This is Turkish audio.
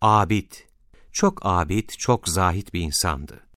Abid, çok abid, çok zahit bir insandı.